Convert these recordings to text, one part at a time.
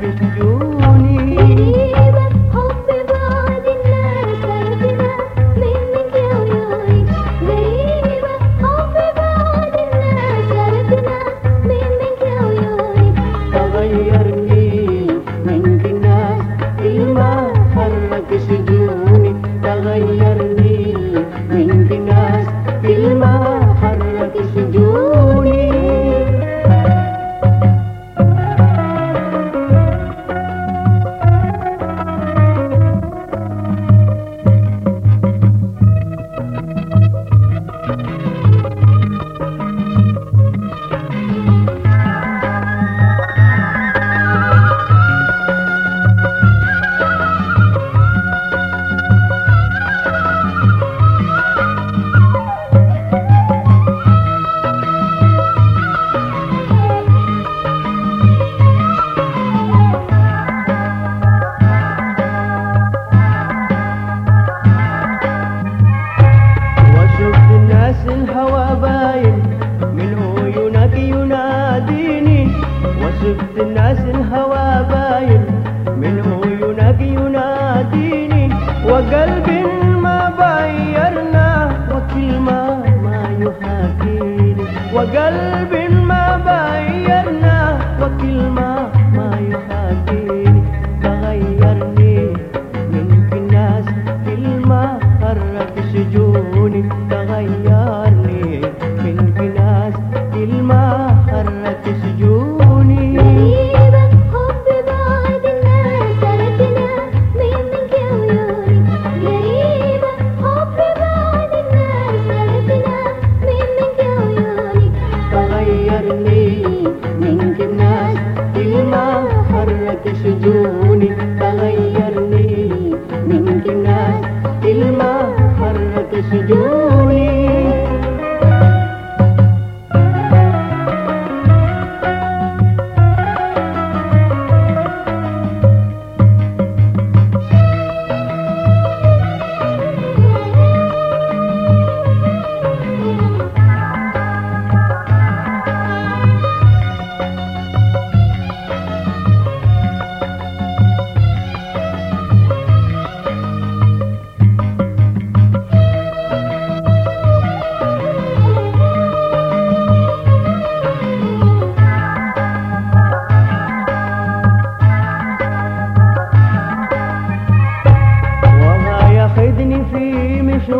कृष्ण जो बगल में عيني يمكن ناس ما شجوني تغيرني. ما حرك شجوني.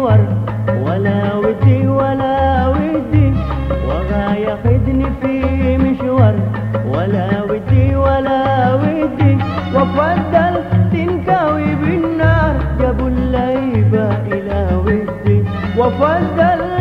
الصور. ولا ودي ولا ودي وغا ياخدني في مشوار. ولا ودي ولا ودي وفضل تنكوي بالنار. جابوا الليبه إلى ودي. وفضل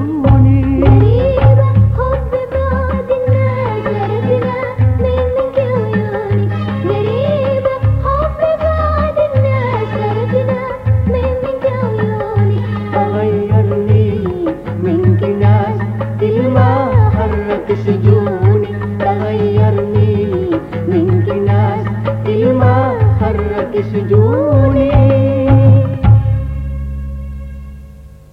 Moni.